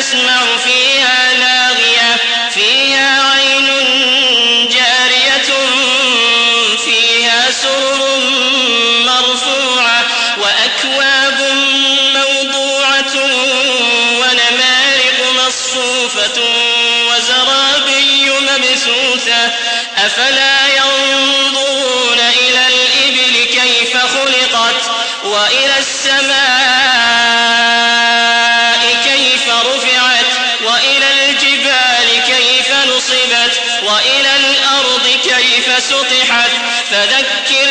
تسمع فيها لاغية فيها عين جارية فيها سرر مرفوعة وأكواب موضوعة ونمارق مصفوفة وزرابي مبثوثة. أفلا ينظرون إلى الإبل كيف خلقت وإلى السماء سطحت فذكر